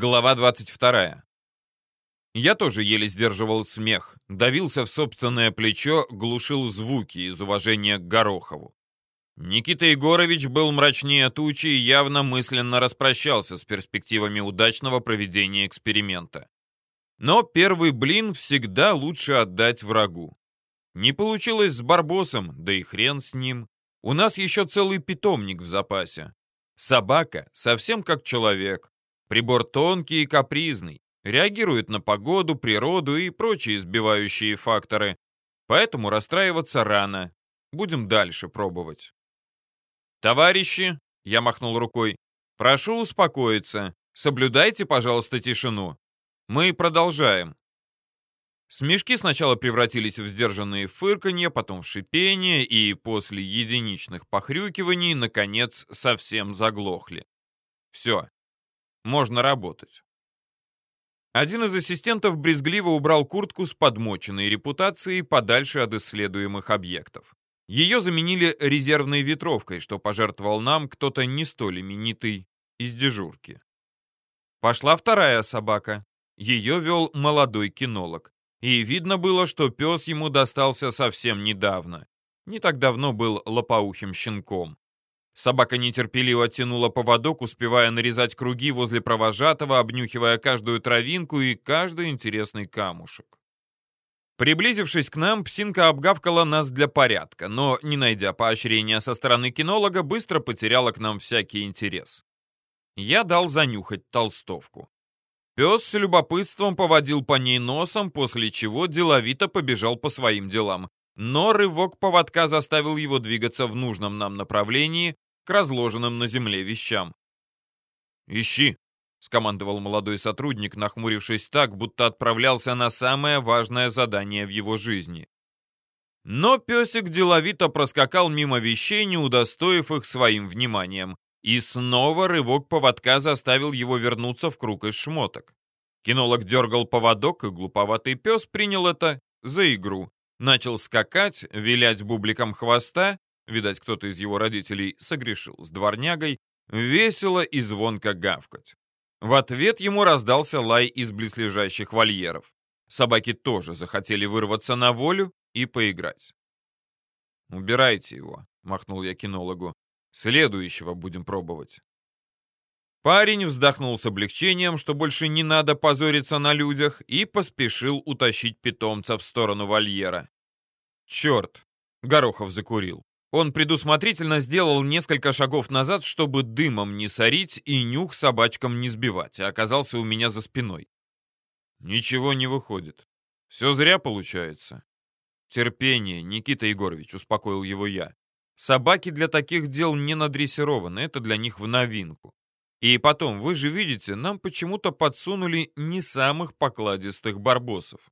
Глава 22. Я тоже еле сдерживал смех, давился в собственное плечо, глушил звуки из уважения к Горохову. Никита Егорович был мрачнее тучи и явно мысленно распрощался с перспективами удачного проведения эксперимента. Но первый блин всегда лучше отдать врагу. Не получилось с Барбосом, да и хрен с ним. У нас еще целый питомник в запасе. Собака совсем как человек, Прибор тонкий и капризный, реагирует на погоду, природу и прочие сбивающие факторы. Поэтому расстраиваться рано. Будем дальше пробовать. «Товарищи!» — я махнул рукой. «Прошу успокоиться. Соблюдайте, пожалуйста, тишину. Мы продолжаем». Смешки сначала превратились в сдержанные фырканье, потом в шипение и после единичных похрюкиваний, наконец, совсем заглохли. Все, можно работать. Один из ассистентов брезгливо убрал куртку с подмоченной репутацией подальше от исследуемых объектов. Ее заменили резервной ветровкой, что пожертвовал нам кто-то не столь именитый из дежурки. Пошла вторая собака. Ее вел молодой кинолог. И видно было, что пес ему достался совсем недавно. Не так давно был лопоухим щенком. Собака нетерпеливо тянула поводок, успевая нарезать круги возле провожатого, обнюхивая каждую травинку и каждый интересный камушек. Приблизившись к нам, псинка обгавкала нас для порядка, но, не найдя поощрения со стороны кинолога, быстро потеряла к нам всякий интерес. Я дал занюхать толстовку. Пес с любопытством поводил по ней носом, после чего деловито побежал по своим делам. Но рывок поводка заставил его двигаться в нужном нам направлении, к разложенным на земле вещам. «Ищи!» — скомандовал молодой сотрудник, нахмурившись так, будто отправлялся на самое важное задание в его жизни. Но песик деловито проскакал мимо вещей, не удостоив их своим вниманием, и снова рывок поводка заставил его вернуться в круг из шмоток. Кинолог дергал поводок, и глуповатый пес принял это за игру. Начал скакать, вилять бубликом хвоста видать, кто-то из его родителей согрешил с дворнягой, весело и звонко гавкать. В ответ ему раздался лай из близлежащих вольеров. Собаки тоже захотели вырваться на волю и поиграть. «Убирайте его», — махнул я кинологу. «Следующего будем пробовать». Парень вздохнул с облегчением, что больше не надо позориться на людях, и поспешил утащить питомца в сторону вольера. «Черт!» — Горохов закурил. Он предусмотрительно сделал несколько шагов назад, чтобы дымом не сорить и нюх собачкам не сбивать, а оказался у меня за спиной. Ничего не выходит. Все зря получается. Терпение, Никита Егорович, успокоил его я. Собаки для таких дел не надрессированы, это для них в новинку. И потом, вы же видите, нам почему-то подсунули не самых покладистых барбосов.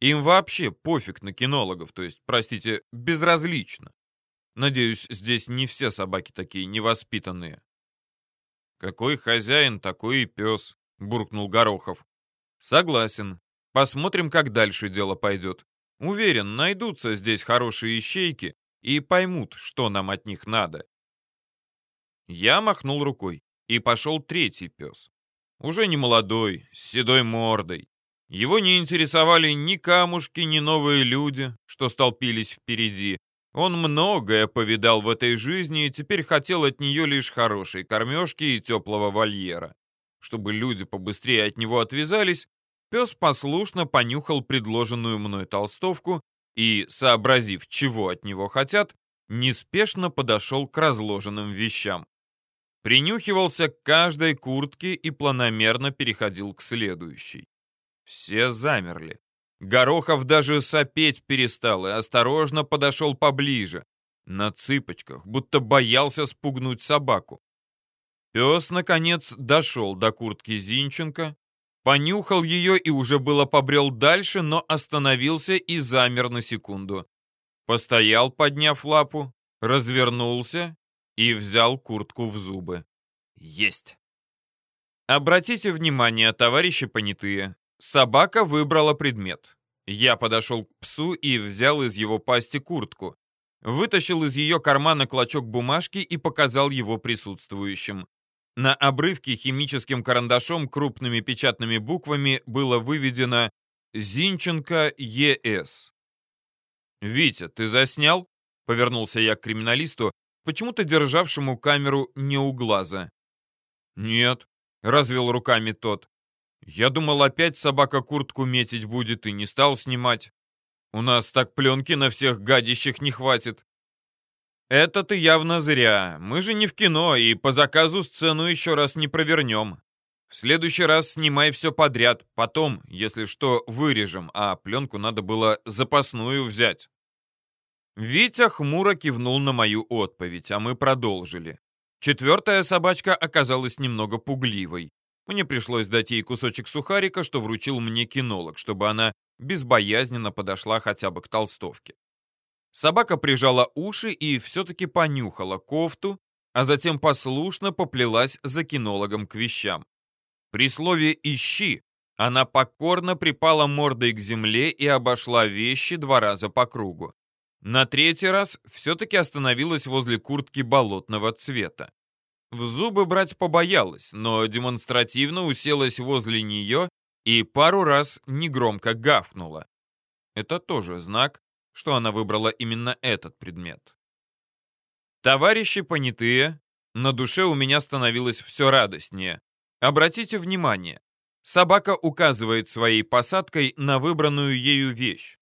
Им вообще пофиг на кинологов, то есть, простите, безразлично. Надеюсь, здесь не все собаки такие невоспитанные. Какой хозяин, такой и пес, буркнул Горохов. Согласен. Посмотрим, как дальше дело пойдет. Уверен, найдутся здесь хорошие ищейки и поймут, что нам от них надо. Я махнул рукой, и пошел третий пес. Уже не молодой, с седой мордой. Его не интересовали ни камушки, ни новые люди, что столпились впереди, он многое повидал в этой жизни и теперь хотел от нее лишь хорошей кормежки и теплого вольера. Чтобы люди побыстрее от него отвязались, пес послушно понюхал предложенную мной толстовку и, сообразив, чего от него хотят, неспешно подошел к разложенным вещам. Принюхивался к каждой куртке и планомерно переходил к следующей. Все замерли. Горохов даже сопеть перестал и осторожно подошел поближе, на цыпочках, будто боялся спугнуть собаку. Пес, наконец, дошел до куртки Зинченко, понюхал ее и уже было побрел дальше, но остановился и замер на секунду. Постоял, подняв лапу, развернулся и взял куртку в зубы. Есть! Обратите внимание, товарищи понятые, Собака выбрала предмет. Я подошел к псу и взял из его пасти куртку. Вытащил из ее кармана клочок бумажки и показал его присутствующим. На обрывке химическим карандашом крупными печатными буквами было выведено «Зинченко ЕС». «Витя, ты заснял?» — повернулся я к криминалисту, почему-то державшему камеру не у глаза. «Нет», — развел руками тот. «Я думал, опять собака куртку метить будет и не стал снимать. У нас так пленки на всех гадящих не хватит». «Это ты явно зря. Мы же не в кино, и по заказу сцену еще раз не провернем. В следующий раз снимай все подряд, потом, если что, вырежем, а пленку надо было запасную взять». Витя хмуро кивнул на мою отповедь, а мы продолжили. Четвертая собачка оказалась немного пугливой. Мне пришлось дать ей кусочек сухарика, что вручил мне кинолог, чтобы она безбоязненно подошла хотя бы к толстовке. Собака прижала уши и все-таки понюхала кофту, а затем послушно поплелась за кинологом к вещам. При слове «ищи» она покорно припала мордой к земле и обошла вещи два раза по кругу. На третий раз все-таки остановилась возле куртки болотного цвета. В зубы брать побоялась, но демонстративно уселась возле нее и пару раз негромко гавкнула. Это тоже знак, что она выбрала именно этот предмет. Товарищи понятые, на душе у меня становилось все радостнее. Обратите внимание, собака указывает своей посадкой на выбранную ею вещь.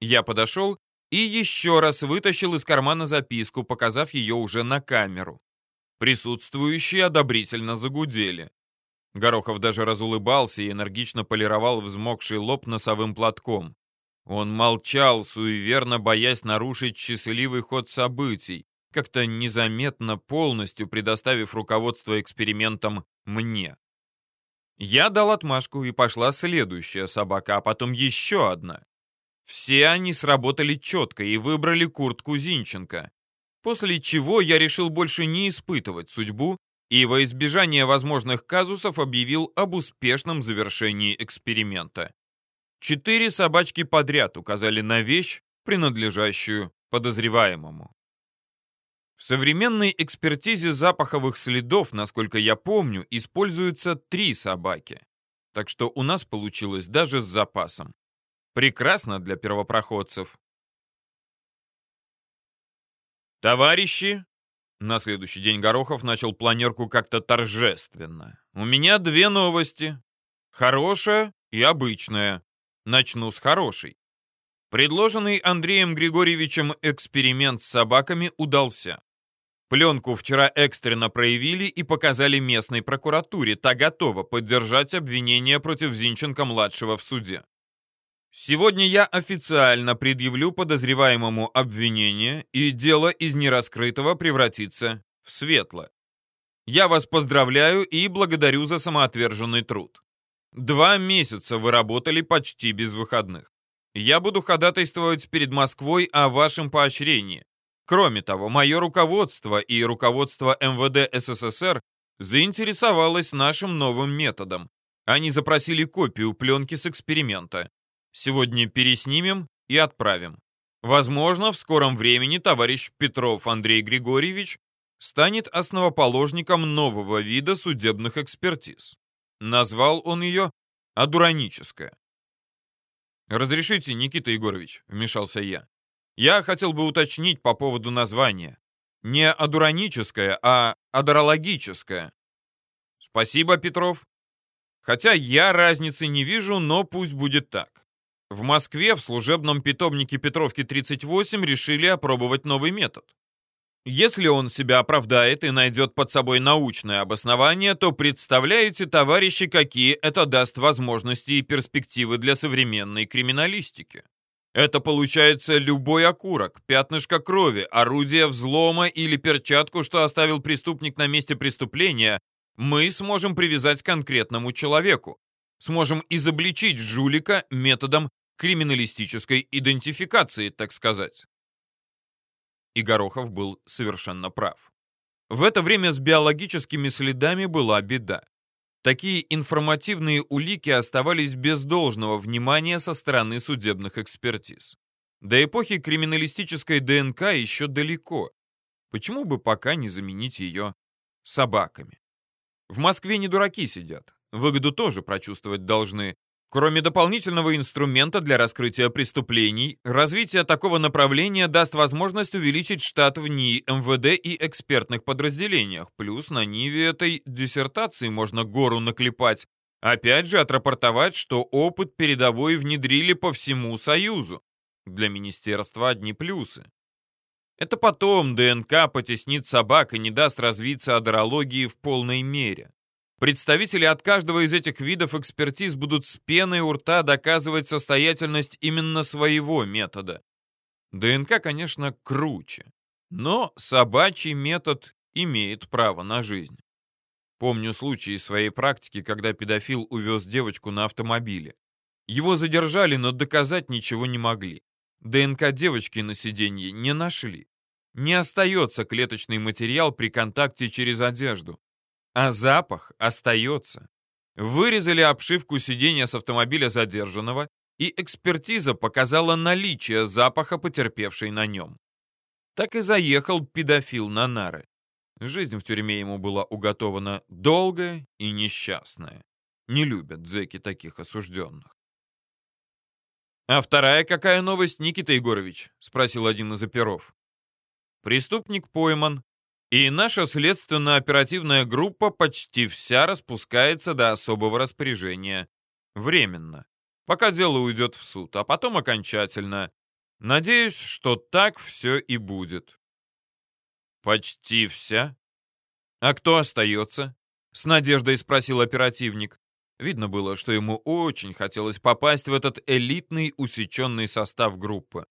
Я подошел и еще раз вытащил из кармана записку, показав ее уже на камеру. Присутствующие одобрительно загудели. Горохов даже разулыбался и энергично полировал взмокший лоб носовым платком. Он молчал, суеверно боясь нарушить счастливый ход событий, как-то незаметно полностью предоставив руководство экспериментом мне. Я дал отмашку, и пошла следующая собака, а потом еще одна. Все они сработали четко и выбрали куртку Зинченко. После чего я решил больше не испытывать судьбу и во избежание возможных казусов объявил об успешном завершении эксперимента. Четыре собачки подряд указали на вещь, принадлежащую подозреваемому. В современной экспертизе запаховых следов, насколько я помню, используются три собаки. Так что у нас получилось даже с запасом. Прекрасно для первопроходцев. Товарищи, на следующий день Горохов начал планерку как-то торжественно. У меня две новости. Хорошая и обычная. Начну с хорошей. Предложенный Андреем Григорьевичем эксперимент с собаками удался. Пленку вчера экстренно проявили и показали местной прокуратуре. Та готова поддержать обвинение против Зинченко-младшего в суде. Сегодня я официально предъявлю подозреваемому обвинение, и дело из нераскрытого превратится в светлое. Я вас поздравляю и благодарю за самоотверженный труд. Два месяца вы работали почти без выходных. Я буду ходатайствовать перед Москвой о вашем поощрении. Кроме того, мое руководство и руководство МВД СССР заинтересовалось нашим новым методом. Они запросили копию пленки с эксперимента. Сегодня переснимем и отправим. Возможно, в скором времени товарищ Петров Андрей Григорьевич станет основоположником нового вида судебных экспертиз. Назвал он ее «адураническая». «Разрешите, Никита Егорович», — вмешался я. «Я хотел бы уточнить по поводу названия. Не адураническое, а адорологическое». «Спасибо, Петров. Хотя я разницы не вижу, но пусть будет так. В Москве в служебном питомнике Петровки 38 решили опробовать новый метод. Если он себя оправдает и найдет под собой научное обоснование, то представляете, товарищи, какие это даст возможности и перспективы для современной криминалистики. Это получается любой окурок, пятнышко крови, орудие взлома или перчатку, что оставил преступник на месте преступления, мы сможем привязать к конкретному человеку. Сможем изобличить жулика методом криминалистической идентификации, так сказать и Горохов был совершенно прав. В это время с биологическими следами была беда. Такие информативные улики оставались без должного внимания со стороны судебных экспертиз. До эпохи криминалистической ДНК еще далеко. Почему бы пока не заменить ее собаками? В Москве не дураки сидят. Выгоду тоже прочувствовать должны. Кроме дополнительного инструмента для раскрытия преступлений, развитие такого направления даст возможность увеличить штат в НИИ, МВД и экспертных подразделениях. Плюс на Ниве этой диссертации можно гору наклепать. Опять же отрапортовать, что опыт передовой внедрили по всему Союзу. Для министерства одни плюсы. Это потом ДНК потеснит собак и не даст развиться адерологии в полной мере. Представители от каждого из этих видов экспертиз будут с пеной у рта доказывать состоятельность именно своего метода. ДНК, конечно, круче, но собачий метод имеет право на жизнь. Помню случай из своей практики, когда педофил увез девочку на автомобиле. Его задержали, но доказать ничего не могли. ДНК девочки на сиденье не нашли. Не остается клеточный материал при контакте через одежду. А запах остается. Вырезали обшивку сиденья с автомобиля задержанного, и экспертиза показала наличие запаха, потерпевшей на нем. Так и заехал педофил на нары. Жизнь в тюрьме ему была уготована долгая и несчастная. Не любят зэки таких осужденных. «А вторая какая новость, Никита Егорович?» — спросил один из оперов. Преступник пойман, и наша следственно-оперативная группа почти вся распускается до особого распоряжения. Временно. Пока дело уйдет в суд, а потом окончательно. Надеюсь, что так все и будет. Почти вся? А кто остается? С надеждой спросил оперативник. Видно было, что ему очень хотелось попасть в этот элитный усеченный состав группы.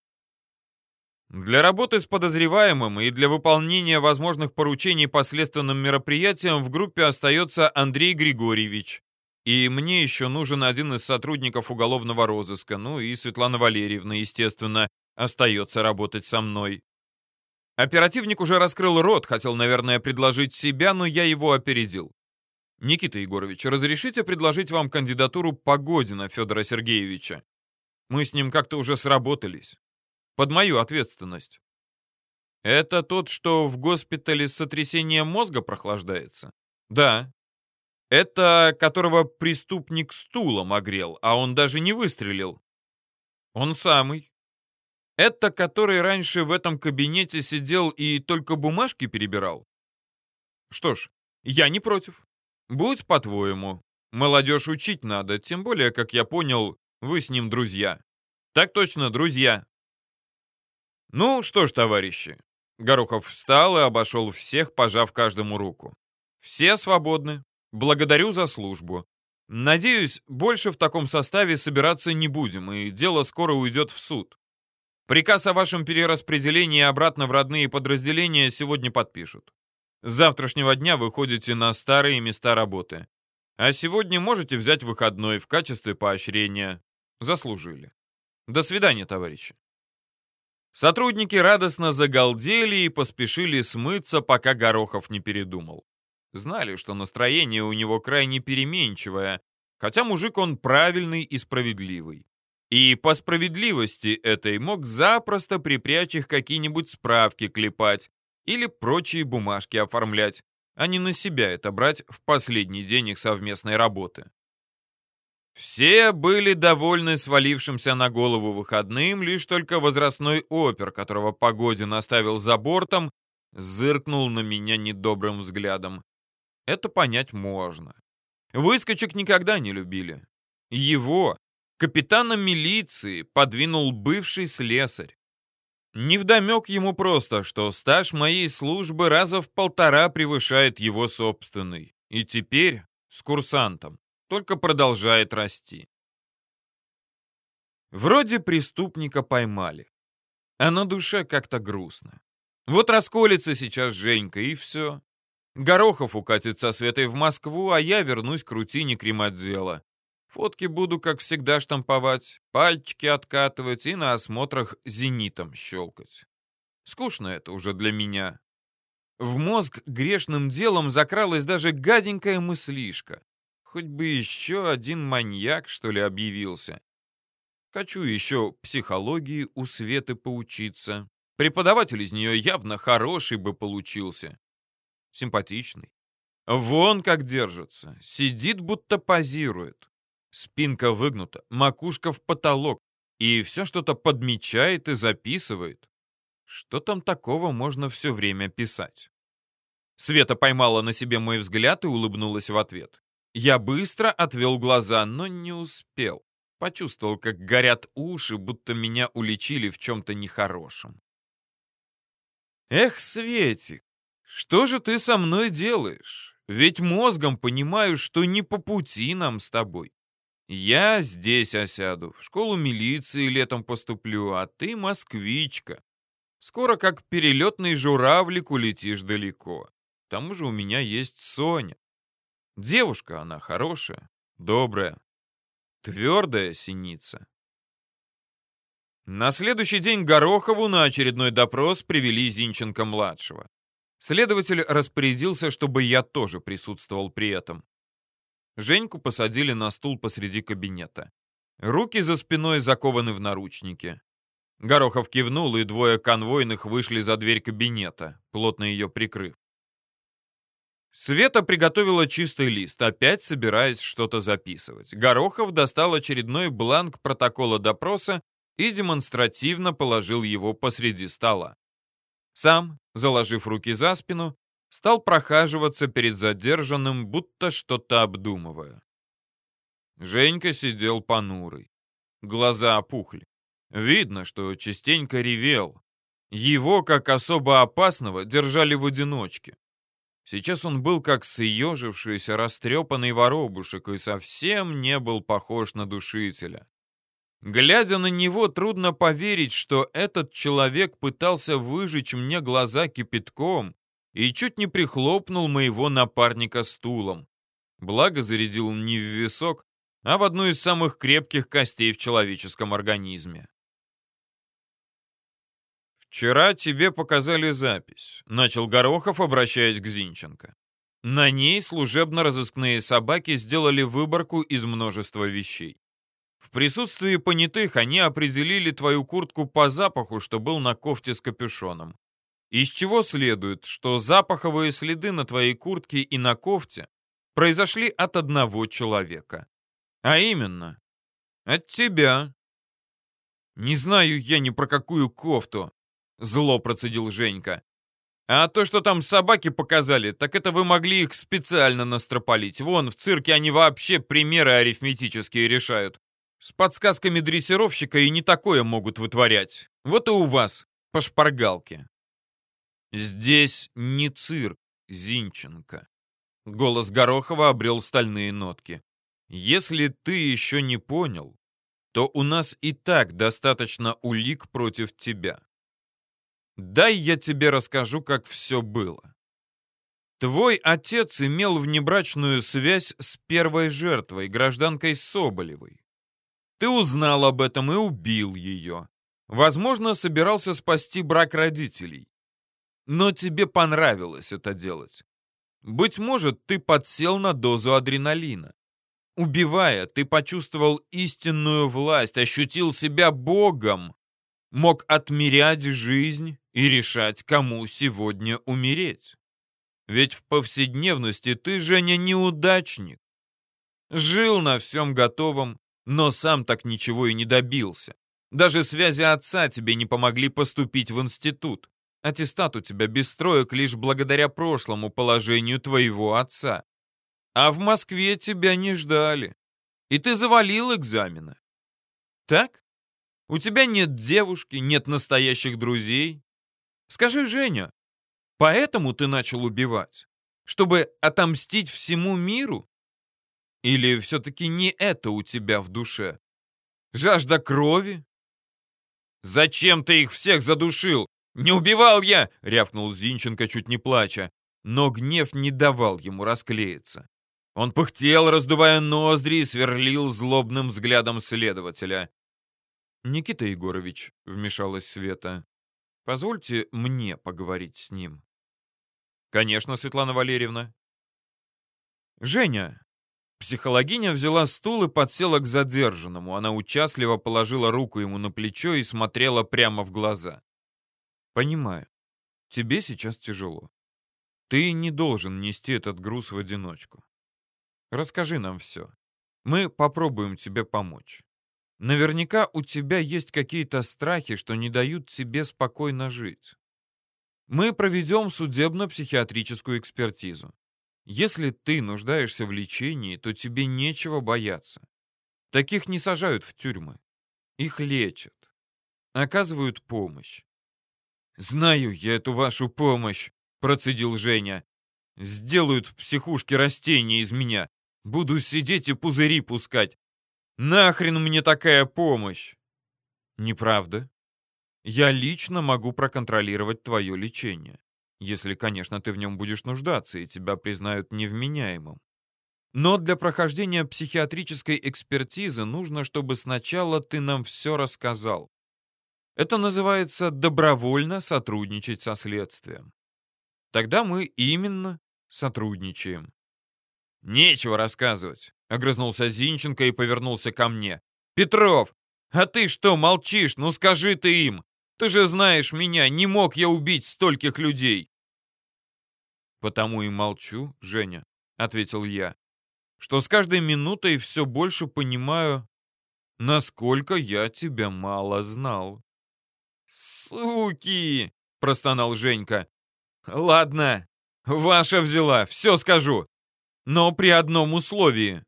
Для работы с подозреваемым и для выполнения возможных поручений по следственным мероприятиям в группе остается Андрей Григорьевич. И мне еще нужен один из сотрудников уголовного розыска, ну и Светлана Валерьевна, естественно, остается работать со мной. Оперативник уже раскрыл рот, хотел, наверное, предложить себя, но я его опередил. Никита Егорович, разрешите предложить вам кандидатуру Погодина Федора Сергеевича? Мы с ним как-то уже сработались под мою ответственность. Это тот, что в госпитале с сотрясением мозга прохлаждается? Да. Это которого преступник стулом огрел, а он даже не выстрелил. Он самый. Это который раньше в этом кабинете сидел и только бумажки перебирал? Что ж, я не против. Будь по-твоему. Молодежь учить надо, тем более, как я понял, вы с ним друзья. Так точно, друзья. «Ну что ж, товарищи». Горохов встал и обошел всех, пожав каждому руку. «Все свободны. Благодарю за службу. Надеюсь, больше в таком составе собираться не будем, и дело скоро уйдет в суд. Приказ о вашем перераспределении обратно в родные подразделения сегодня подпишут. С завтрашнего дня вы ходите на старые места работы. А сегодня можете взять выходной в качестве поощрения. Заслужили. До свидания, товарищи. Сотрудники радостно загалдели и поспешили смыться, пока Горохов не передумал. Знали, что настроение у него крайне переменчивое, хотя мужик он правильный и справедливый. И по справедливости этой мог запросто припрячь их какие-нибудь справки клепать или прочие бумажки оформлять, а не на себя это брать в последний день их совместной работы. Все были довольны свалившимся на голову выходным, лишь только возрастной опер, которого Погодин оставил за бортом, зыркнул на меня недобрым взглядом. Это понять можно. Выскочек никогда не любили. Его, капитана милиции, подвинул бывший слесарь. Невдомек ему просто, что стаж моей службы раза в полтора превышает его собственный. И теперь с курсантом только продолжает расти. Вроде преступника поймали, а на душе как-то грустно. Вот расколется сейчас Женька, и все. Горохов укатит со Светой в Москву, а я вернусь к рутине кремотдела. Фотки буду, как всегда, штамповать, пальчики откатывать и на осмотрах зенитом щелкать. Скучно это уже для меня. В мозг грешным делом закралась даже гаденькая мыслишка. Хоть бы еще один маньяк, что ли, объявился. Хочу еще психологии у Светы поучиться. Преподаватель из нее явно хороший бы получился. Симпатичный. Вон как держится. Сидит, будто позирует. Спинка выгнута, макушка в потолок. И все что-то подмечает и записывает. Что там такого можно все время писать? Света поймала на себе мой взгляд и улыбнулась в ответ. Я быстро отвел глаза, но не успел. Почувствовал, как горят уши, будто меня уличили в чем-то нехорошем. «Эх, Светик, что же ты со мной делаешь? Ведь мозгом понимаю, что не по пути нам с тобой. Я здесь осяду, в школу милиции летом поступлю, а ты москвичка. Скоро как перелетный журавлик улетишь далеко. К тому же у меня есть Соня. Девушка она хорошая, добрая, твердая синица. На следующий день Горохову на очередной допрос привели Зинченко-младшего. Следователь распорядился, чтобы я тоже присутствовал при этом. Женьку посадили на стул посреди кабинета. Руки за спиной закованы в наручники. Горохов кивнул, и двое конвойных вышли за дверь кабинета, плотно ее прикрыв. Света приготовила чистый лист, опять собираясь что-то записывать. Горохов достал очередной бланк протокола допроса и демонстративно положил его посреди стола. Сам, заложив руки за спину, стал прохаживаться перед задержанным, будто что-то обдумывая. Женька сидел понурый. Глаза опухли. Видно, что частенько ревел. Его, как особо опасного, держали в одиночке. Сейчас он был как съежившийся, растрепанный воробушек и совсем не был похож на душителя. Глядя на него, трудно поверить, что этот человек пытался выжечь мне глаза кипятком и чуть не прихлопнул моего напарника стулом. Благо зарядил не в висок, а в одну из самых крепких костей в человеческом организме. «Вчера тебе показали запись», — начал Горохов, обращаясь к Зинченко. На ней служебно-розыскные собаки сделали выборку из множества вещей. В присутствии понятых они определили твою куртку по запаху, что был на кофте с капюшоном. Из чего следует, что запаховые следы на твоей куртке и на кофте произошли от одного человека. А именно, от тебя. Не знаю я ни про какую кофту, Зло процедил Женька. А то, что там собаки показали, так это вы могли их специально настропалить. Вон, в цирке они вообще примеры арифметические решают. С подсказками дрессировщика и не такое могут вытворять. Вот и у вас, по шпаргалке. Здесь не цирк, Зинченко. Голос Горохова обрел стальные нотки. Если ты еще не понял, то у нас и так достаточно улик против тебя. Дай я тебе расскажу, как все было. Твой отец имел внебрачную связь с первой жертвой, гражданкой Соболевой. Ты узнал об этом и убил ее. Возможно, собирался спасти брак родителей. Но тебе понравилось это делать. Быть может, ты подсел на дозу адреналина. Убивая, ты почувствовал истинную власть, ощутил себя богом, мог отмерять жизнь и решать, кому сегодня умереть. Ведь в повседневности ты, Женя, неудачник. Жил на всем готовом, но сам так ничего и не добился. Даже связи отца тебе не помогли поступить в институт. Аттестат у тебя без строек лишь благодаря прошлому положению твоего отца. А в Москве тебя не ждали. И ты завалил экзамены. Так? У тебя нет девушки, нет настоящих друзей, Скажи, Женя, поэтому ты начал убивать? Чтобы отомстить всему миру? Или все-таки не это у тебя в душе? Жажда крови? Зачем ты их всех задушил? Не убивал я! Рявкнул Зинченко, чуть не плача. Но гнев не давал ему расклеиться. Он пыхтел, раздувая ноздри, и сверлил злобным взглядом следователя. «Никита Егорович», — вмешалась Света, Позвольте мне поговорить с ним. Конечно, Светлана Валерьевна. Женя. Психологиня взяла стул и подсела к задержанному. Она участливо положила руку ему на плечо и смотрела прямо в глаза. Понимаю. Тебе сейчас тяжело. Ты не должен нести этот груз в одиночку. Расскажи нам все. Мы попробуем тебе помочь. Наверняка у тебя есть какие-то страхи, что не дают тебе спокойно жить. Мы проведем судебно-психиатрическую экспертизу. Если ты нуждаешься в лечении, то тебе нечего бояться. Таких не сажают в тюрьмы. Их лечат. Оказывают помощь. «Знаю я эту вашу помощь», — процедил Женя. «Сделают в психушке растения из меня. Буду сидеть и пузыри пускать. Нахрен мне такая помощь?» «Неправда. Я лично могу проконтролировать твое лечение. Если, конечно, ты в нем будешь нуждаться и тебя признают невменяемым. Но для прохождения психиатрической экспертизы нужно, чтобы сначала ты нам все рассказал. Это называется добровольно сотрудничать со следствием. Тогда мы именно сотрудничаем. Нечего рассказывать, огрызнулся Зинченко и повернулся ко мне. Петров, а ты что молчишь? Ну скажи ты им. Ты же знаешь меня, не мог я убить стольких людей. Потому и молчу, Женя, ответил я, что с каждой минутой все больше понимаю, насколько я тебя мало знал. «Суки!» — простонал Женька. «Ладно, ваша взяла, все скажу. Но при одном условии».